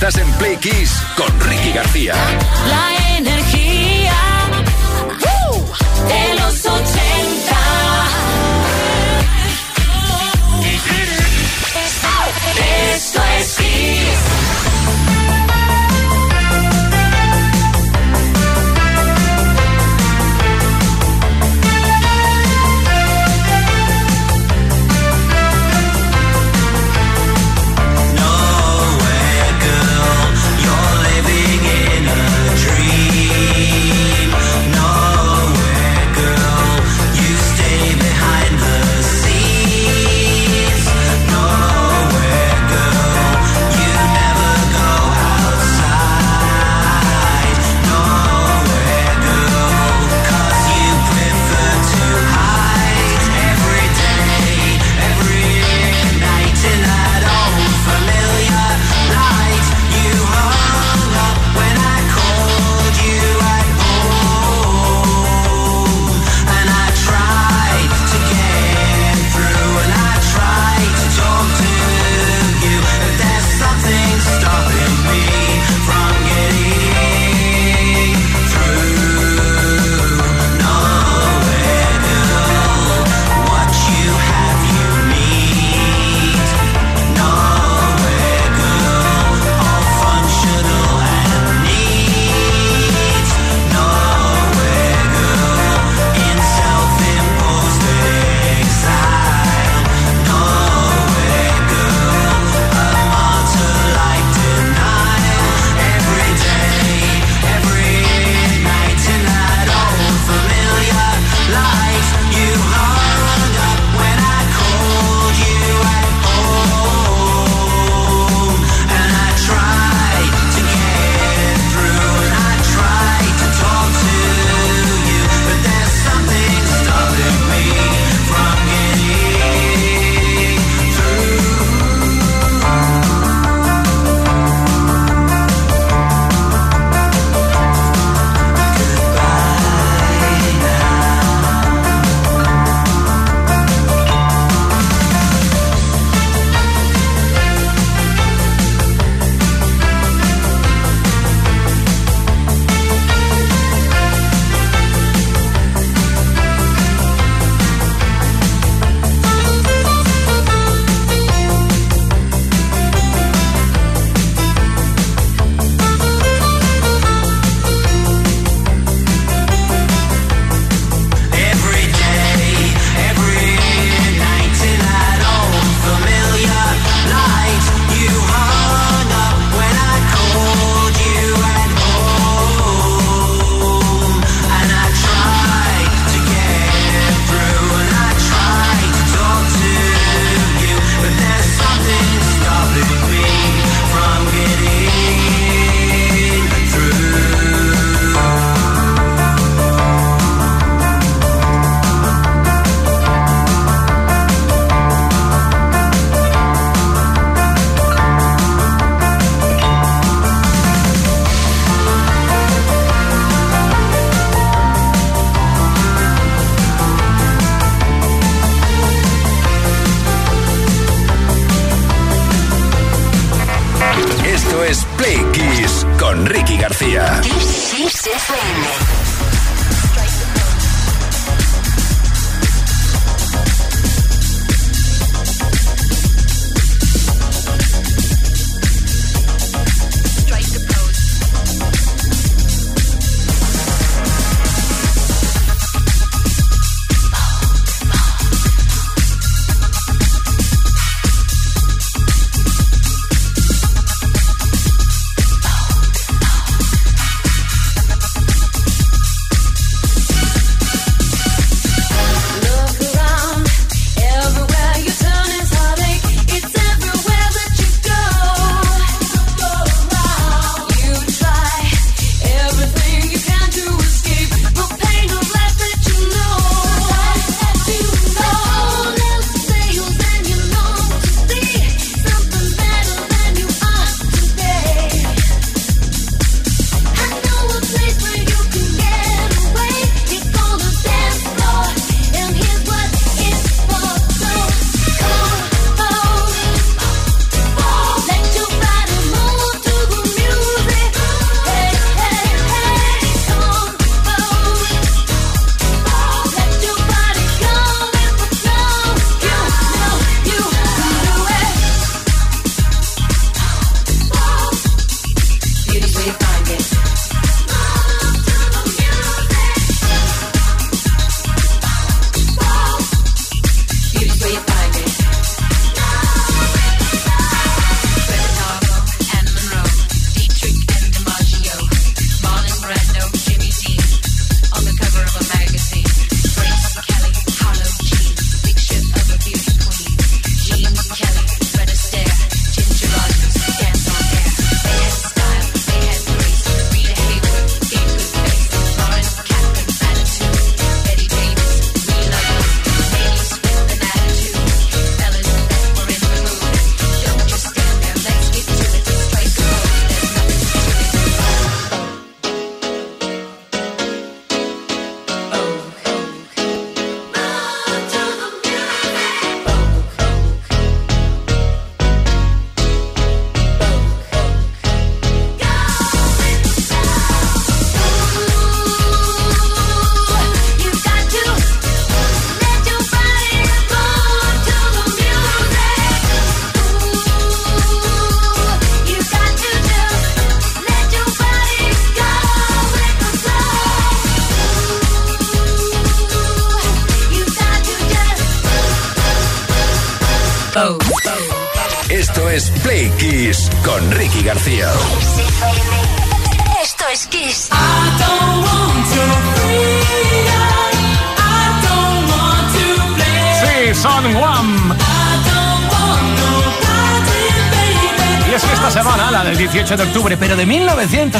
Estás en Play Kiss con Ricky García. La energía de los 80. Esto es Kiss.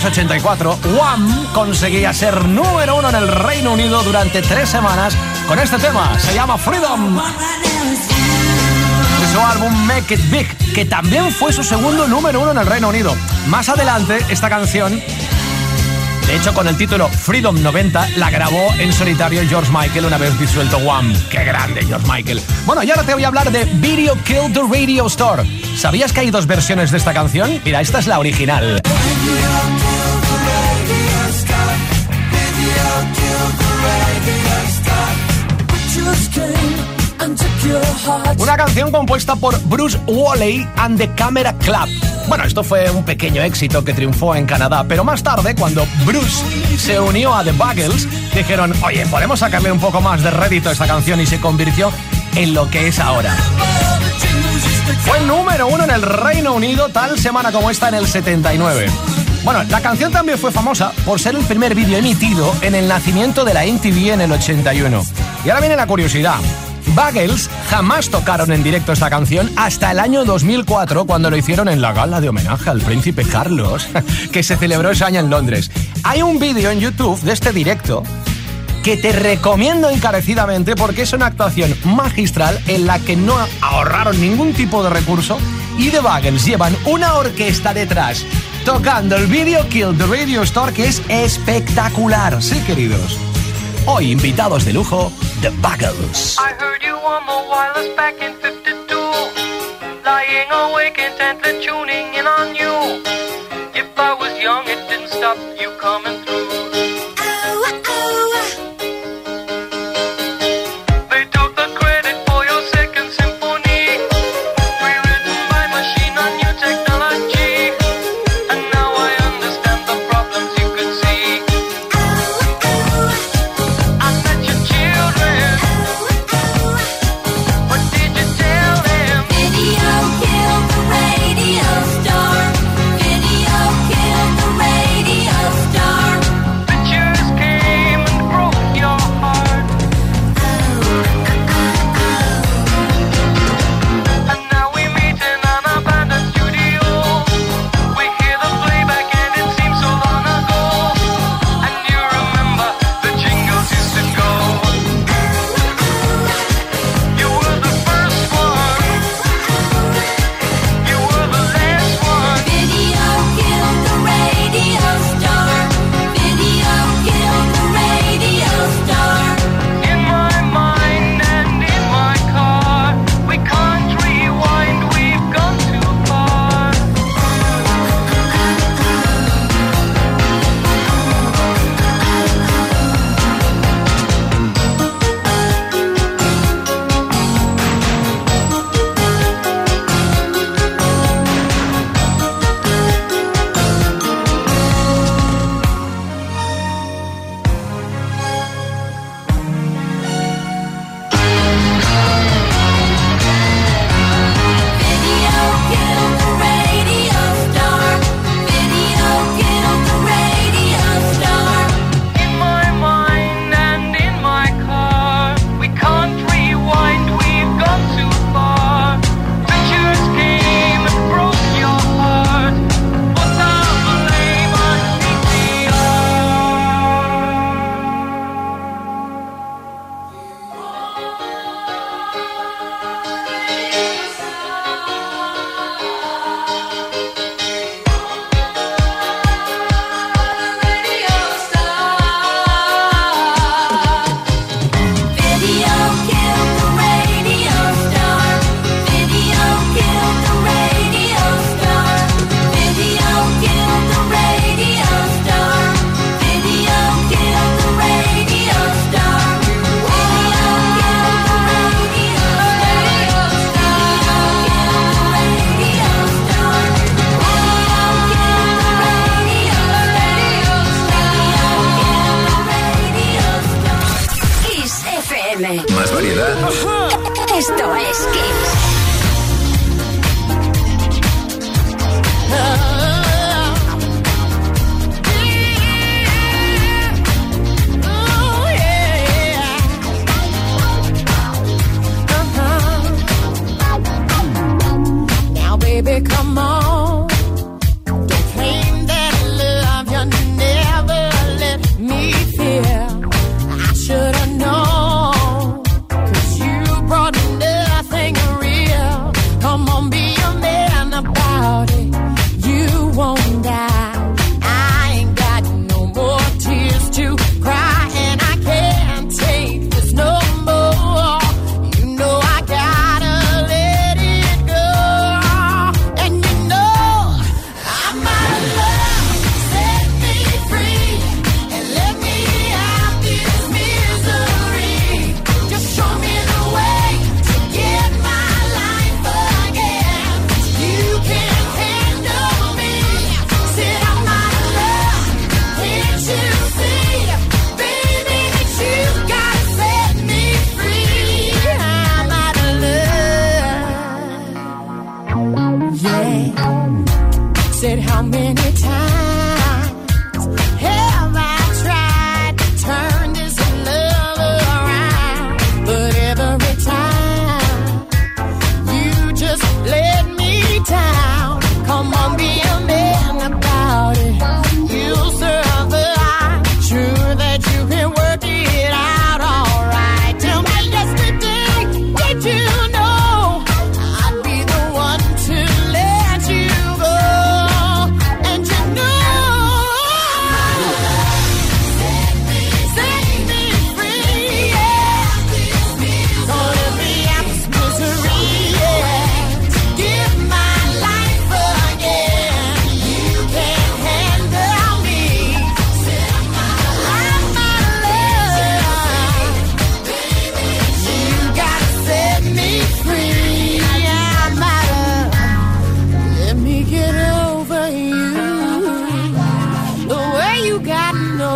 1984, Wham conseguía ser número uno en el Reino Unido durante tres semanas con este tema. Se llama Freedom. De su álbum Make It Big, que también fue su segundo número uno en el Reino Unido. Más adelante, esta canción de hecho, con el título Freedom 90 la grabó en solitario George Michael una vez disuelto Wham. ¡Qué grande, George Michael! Bueno, y ahora te voy a hablar de Video Kill the Radio Store. ¿Sabías que hay dos versiones de esta canción? Mira, esta es la original. Una canción compuesta por Bruce Woolley and the Camera Club. Bueno, esto fue un pequeño éxito que triunfó en Canadá, pero más tarde, cuando Bruce se unió a The Buggles, dijeron, oye, podemos sacarle un poco más de rédito a esta canción y se convirtió en lo que es ahora. Fue número uno en el Reino Unido tal semana como esta en el 79. Bueno, la canción también fue famosa por ser el primer vídeo emitido en el nacimiento de la MTV en el 81. Y ahora viene la curiosidad. Buggles jamás tocaron en directo esta canción hasta el año 2004 cuando lo hicieron en la gala de homenaje al príncipe Carlos que se celebró ese año en Londres. Hay un vídeo en YouTube de este directo que te recomiendo encarecidamente porque es una actuación magistral en la que no ahorraron ningún tipo de recurso y The Buggles llevan una orquesta detrás tocando el video Kill the Radio Store que es espectacular, sí queridos. Hoy invitados de lujo, The Buggles. I heard you on back in 52. Lying awake intently tuning in on you. If I was young, it didn't stop you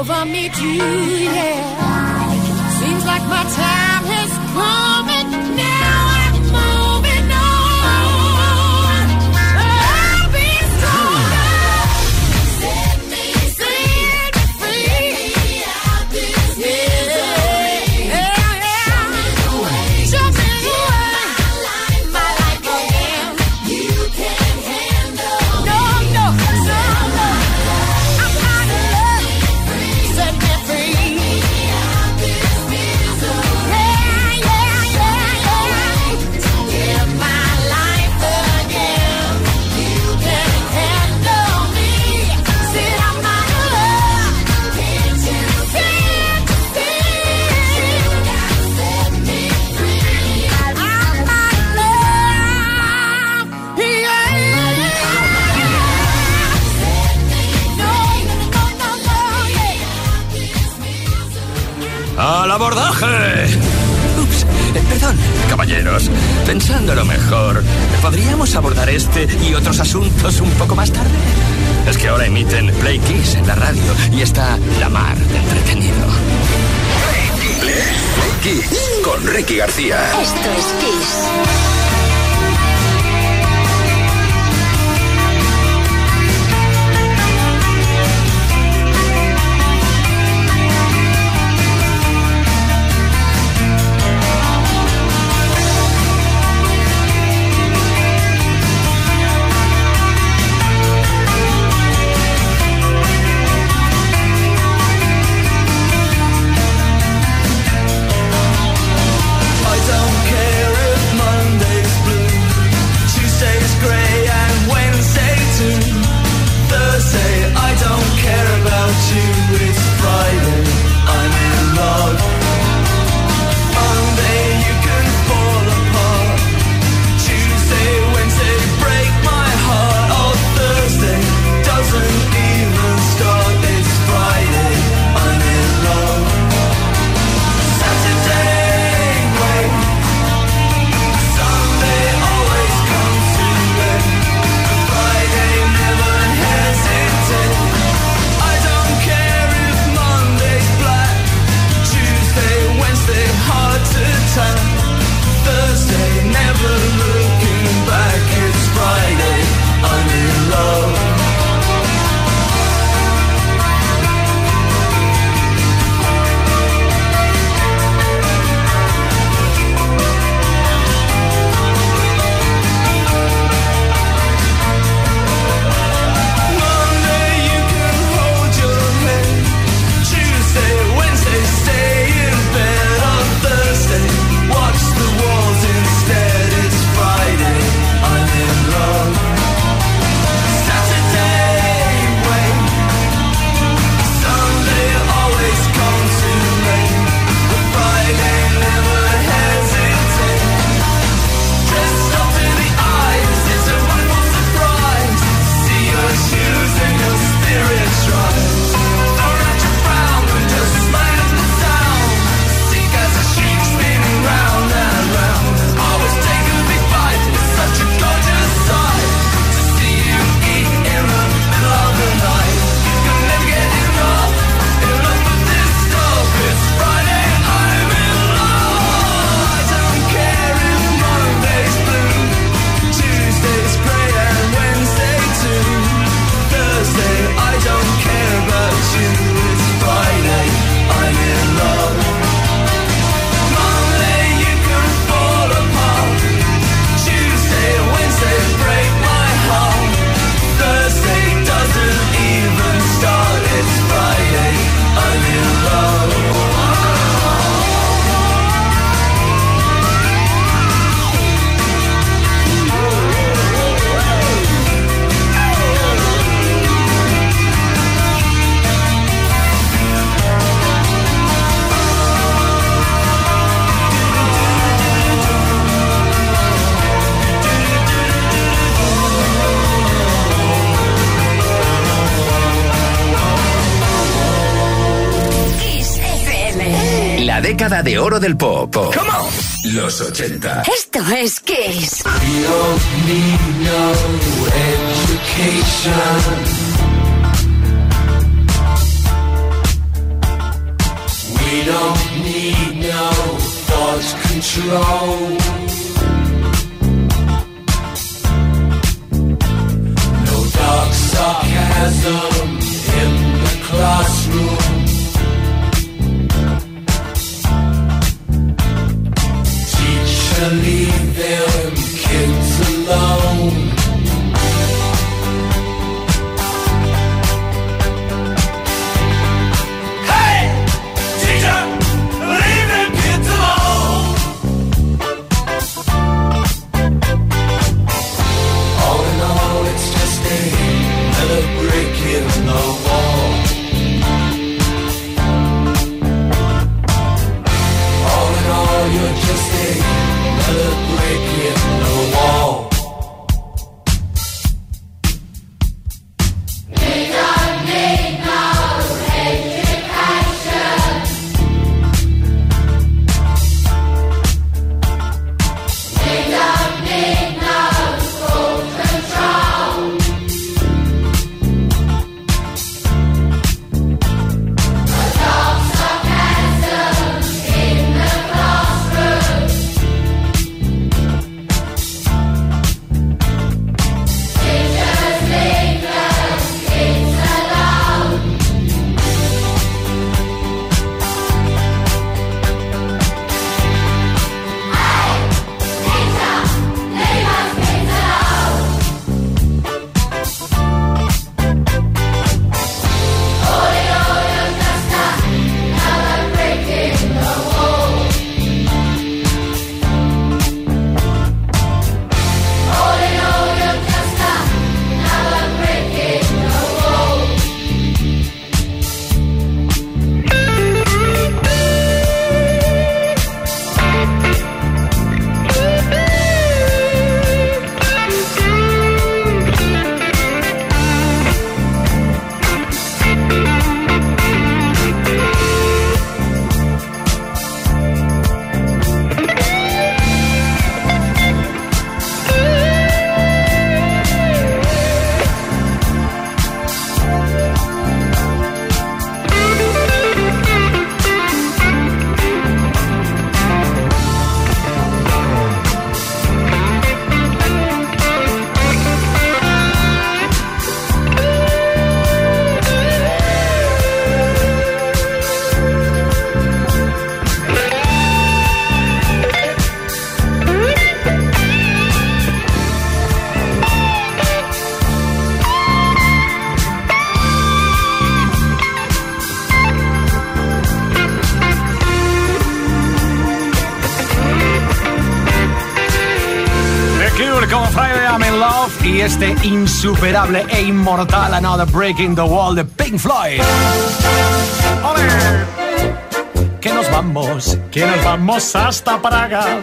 over me too, yeah. Seems like my time has come. caballeros. Pensándolo mejor, ¿podríamos abordar este y otros asuntos un poco más tarde? Es que ahora emiten Play Kiss en la radio y está la mar de entretenido. Play Kiss con Ricky García. Esto es Kiss. Década de oro del pop. Los 80. Esto es Kiss. We don't need no thought control. No dark sarcasm in the classroom. Teacher, leave them kids alone. Este insuperable e inmortal Another Breaking the Wall de Pink Floyd. ¡Ole! Que nos vamos, que nos vamos hasta Praga.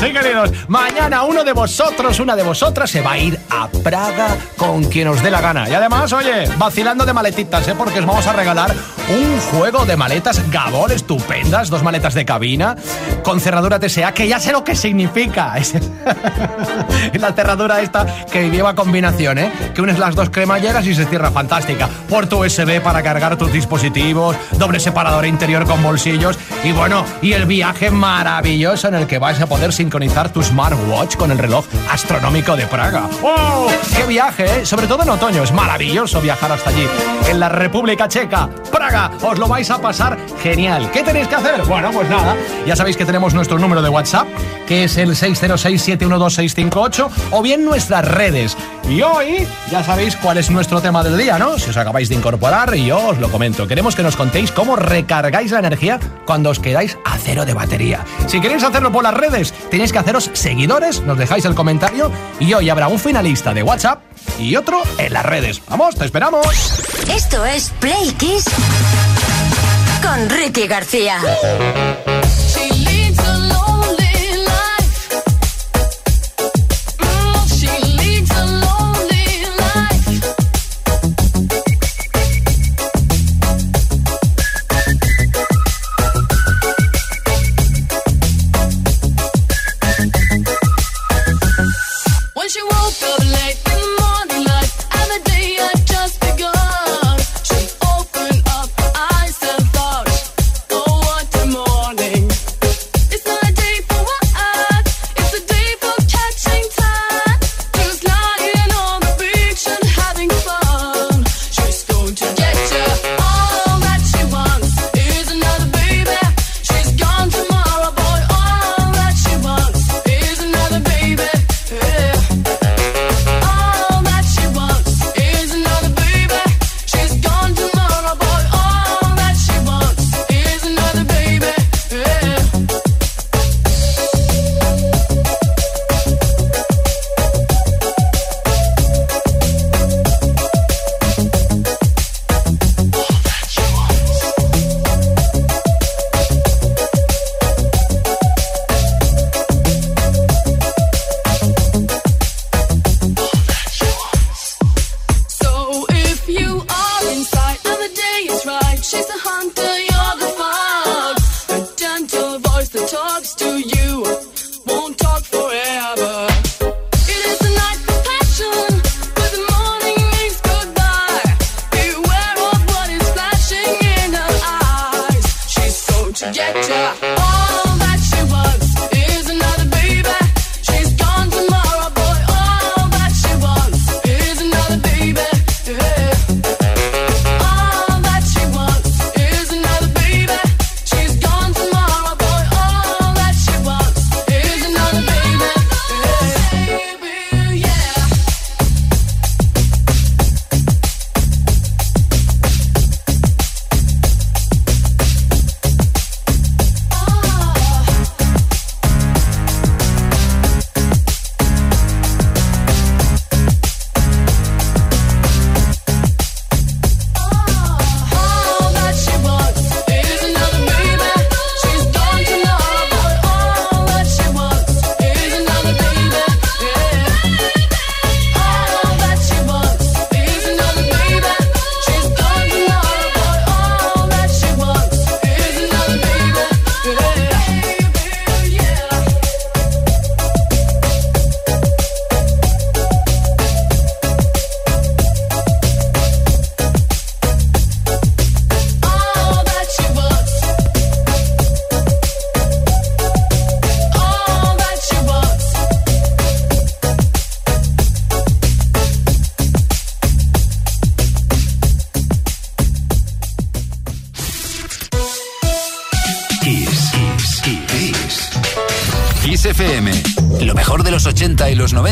sí, queridos, mañana uno de vosotros, una de vosotras se va a ir a Praga con quien os dé la gana. Y además, oye, vacilando de maletitas, ¿eh? porque os vamos a regalar un juego de maletas Gabor estupendas, dos maletas de cabina con cerradura TSA, que ya sé lo que significa. La cerradura esta que lleva combinación, ¿eh? Que unes las dos cremalleras y se cierra fantástica. Puerto USB para cargar tus dispositivos, doble separador interior con bolsillos y bueno, y el viaje maravilloso en el que vais a poder sincronizar tu smartwatch con el reloj astronómico de Praga. ¡Oh! ¡Qué viaje, eh! Sobre todo en otoño, es maravilloso viajar hasta allí. En la República Checa, Praga, os lo vais a pasar genial. ¿Qué tenéis que hacer? Bueno, pues nada, ya sabéis que tenemos nuestro número de WhatsApp, que es el 606-712-658, o bien nuestras redes. Y hoy ya sabéis cuál es nuestro tema del día, ¿no? Si os acabáis de incorporar, y yo os lo comento. Queremos que nos contéis cómo recargáis la energía cuando os quedáis a cero de batería. Si queréis hacerlo por las redes, tenéis que haceros seguidores, nos dejáis el comentario, y hoy habrá un finalista de WhatsApp y otro en las redes. ¡Vamos, te esperamos! Esto es Play Kiss con Ricky García.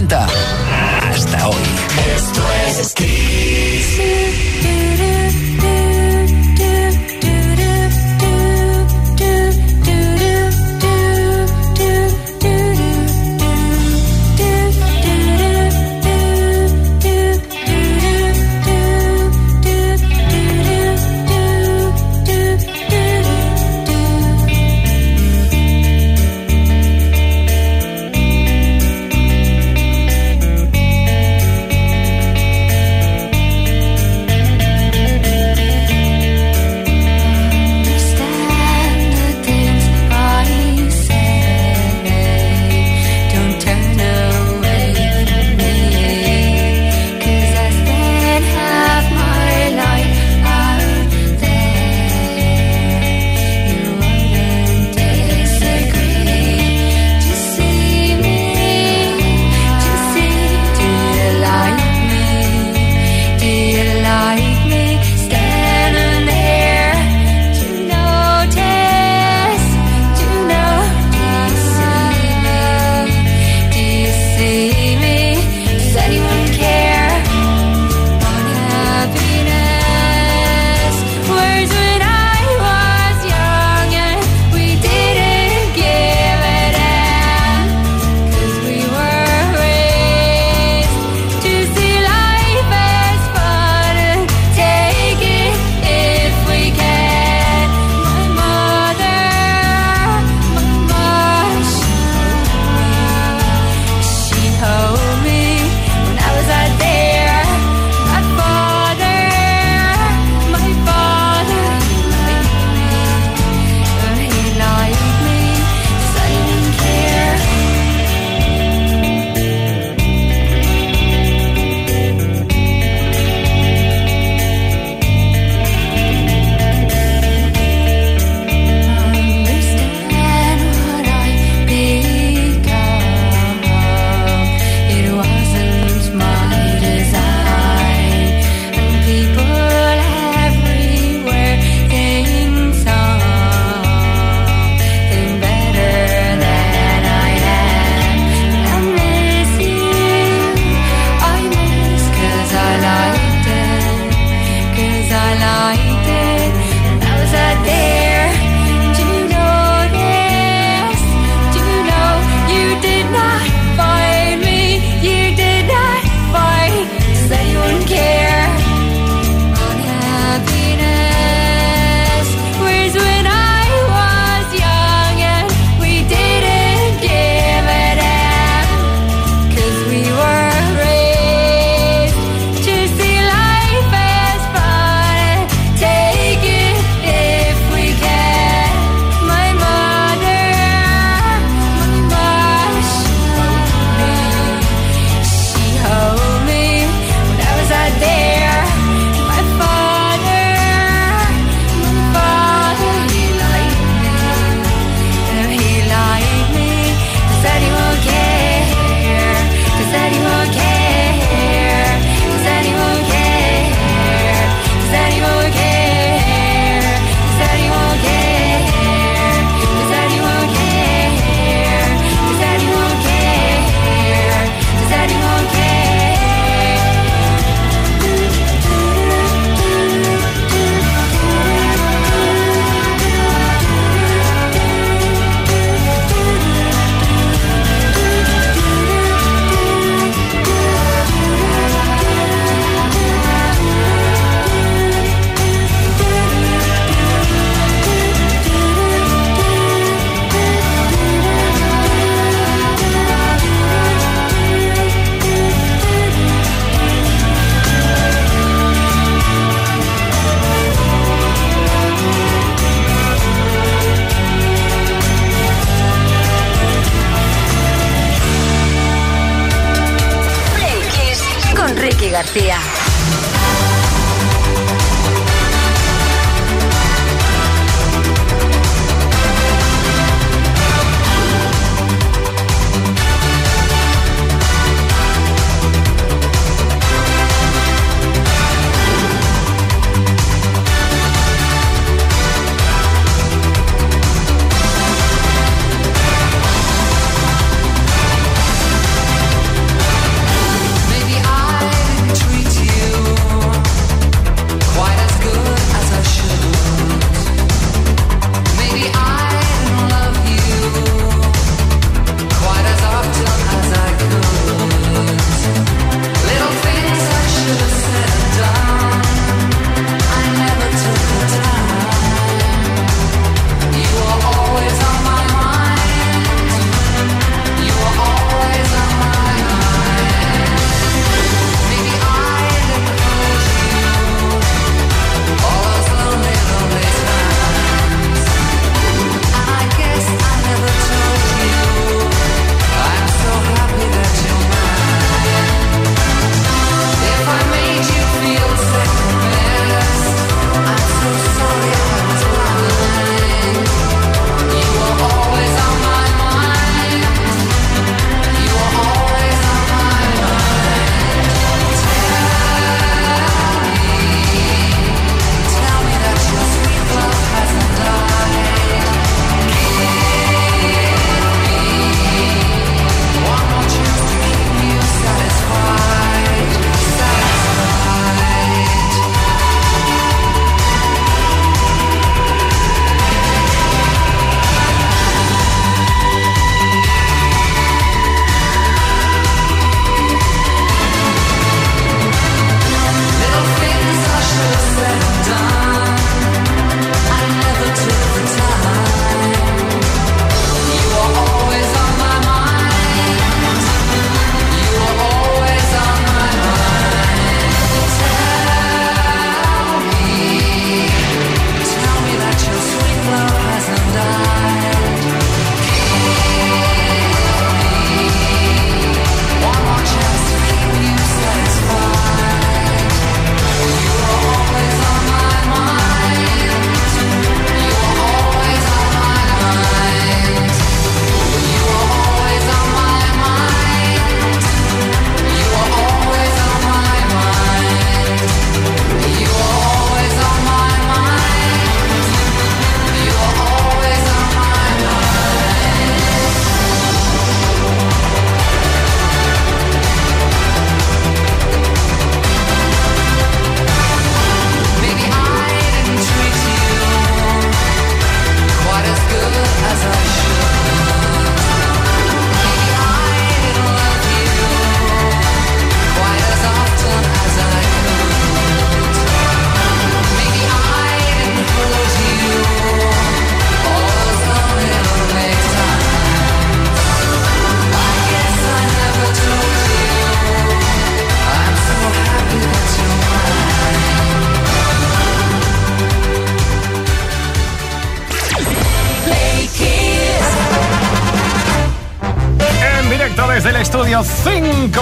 80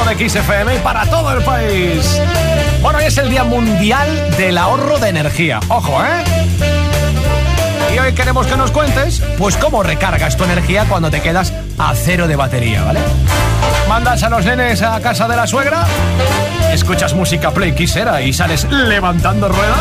XFM para todo el país. Bueno, hoy es el Día Mundial del Ahorro de Energía. Ojo, ¿eh? Y hoy queremos que nos cuentes, pues cómo recargas tu energía cuando te quedas a cero de batería, ¿vale? Mandas a los nenes a casa de la suegra, escuchas música Play Kissera y sales levantando rueda.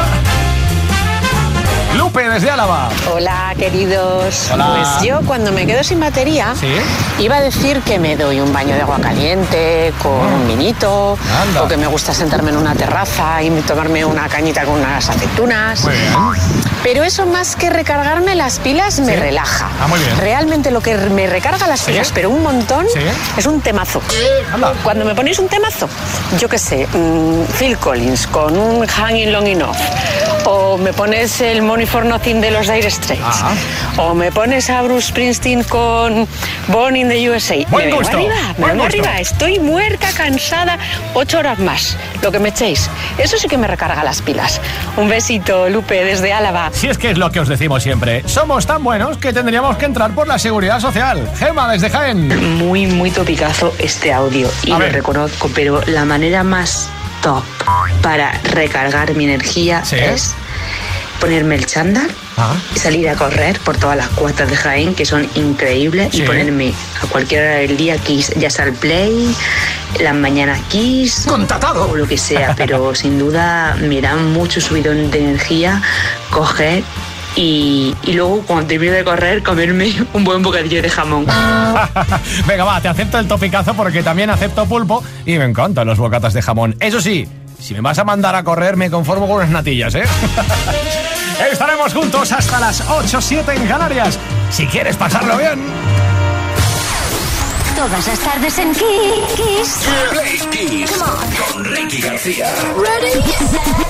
Lupe desde Álava. Hola, queridos. Hola. Pues yo cuando me quedo sin batería, Sí. iba a decir que me doy un baño de agua caliente con un vinito, Ah. Anda. o que me gusta sentarme en una terraza y tomarme una cañita con unas aceitunas. Muy bien. Pero eso más que recargarme las pilas me Sí. relaja. Ah, muy bien. Realmente lo que me recarga las Sí. pilas, pero un montón, es un temazo. Anda. Cuando me ponéis un temazo, yo qué sé, mm, Phil Collins con un Hanging Long Enough, o me pones el Money for Nothing de los Dire Straits, o me pones a Bruce Springsteen con Born in the USA. Buen me vengo gusto, arriba, me buen vengo gusto. arriba, estoy muerta, cansada, ocho horas más, lo que me echéis. Eso sí que me recarga las pilas. Un besito, Lupe, desde Álava. Si es que es lo que os decimos siempre, somos tan buenos que tendríamos que entrar por la seguridad social. Gema desde Jaén. muy, muy topicazo este audio y A lo ver. reconozco, pero la manera más top para recargar mi energía Sí. es ponerme el chándal Ah. y salir a correr por todas las cuestas de Jaén, que son increíbles, Sí. y ponerme a cualquier hora del día Kiss, ya sea el Play, las mañanas Kiss, Contratado. o lo que sea, pero sin duda me da mucho subidón de energía coger y, y luego cuando termino de correr comerme un buen bocadillo de jamón. Venga, va, te acepto el topicazo porque también acepto pulpo y me encantan los bocatas de jamón. Eso sí, si me vas a mandar a correr, me conformo con unas natillas, ¿eh? Estaremos juntos hasta las 8 7 en Canarias. Si quieres pasarlo bien. Todas las tardes en Kiss. Play Kiss con Ricky García. People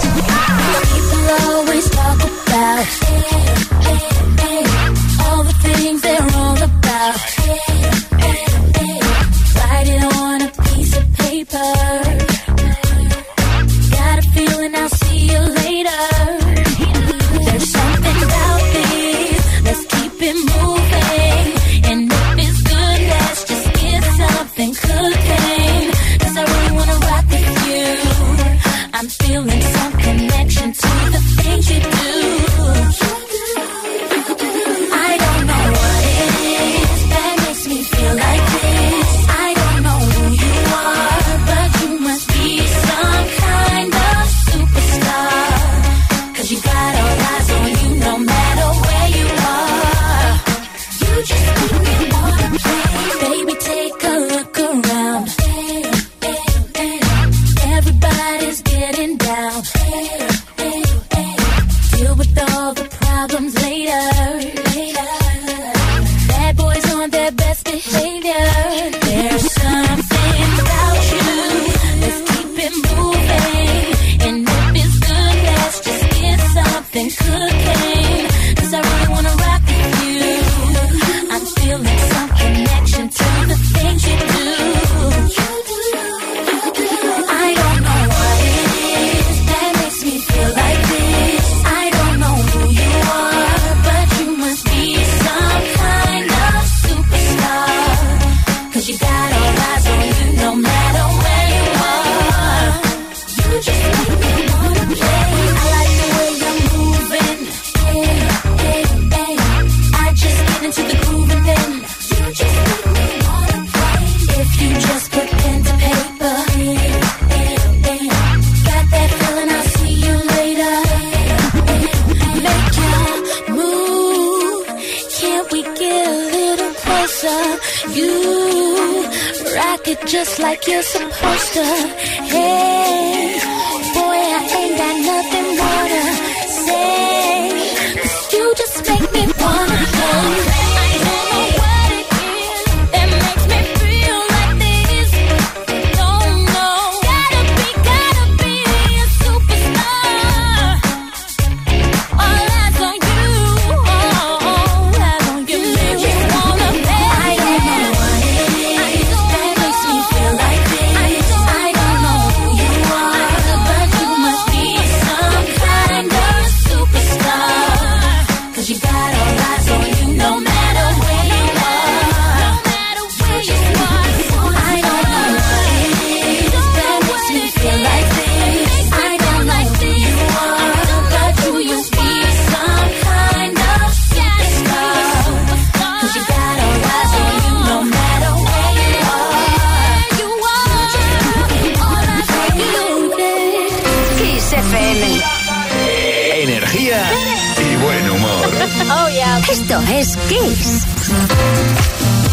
Esto es Kiss.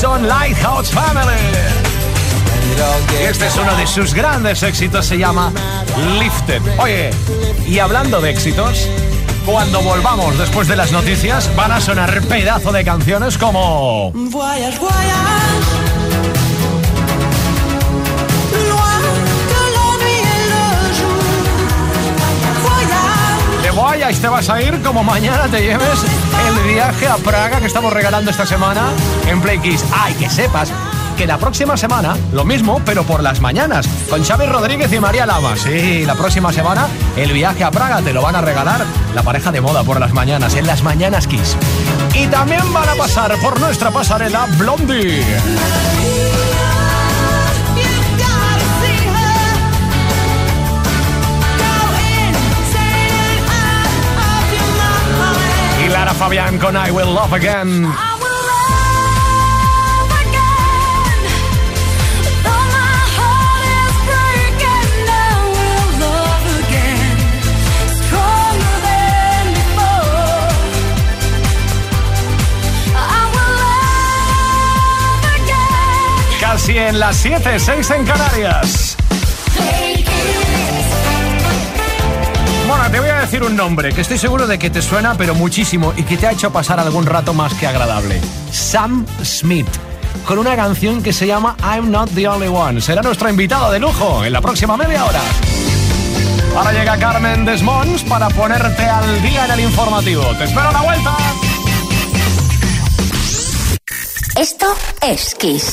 Son Lighthouse Family. Y este es uno de sus grandes éxitos, se llama Lifted. Oye, y hablando de éxitos, cuando volvamos después de las noticias, van a sonar pedazo de canciones como... Voyage, voyage. Voyage te vas a ir como mañana te lleves el viaje a Praga que estamos regalando esta semana en Play Kiss. Ay, que sepas que la próxima semana lo mismo, pero por las mañanas, con Xavi Rodríguez y María Lama. Sí, la próxima semana el viaje a Praga te lo van a regalar la pareja de moda por las mañanas, en las mañanas Kiss. Y también van a pasar por nuestra pasarela Blondie. Stronger than before. I will love again. Casi en las 7, 6 en Canarias. Te voy a decir un nombre que estoy seguro de que te suena, pero muchísimo, y que te ha hecho pasar algún rato más que agradable. Sam Smith, con una canción que se llama I'm Not the Only One. Será nuestro invitado de lujo en la próxima media hora. Ahora llega Carmen Desmonds para ponerte al día en el informativo. Te espero a la vuelta. Esto es Kiss.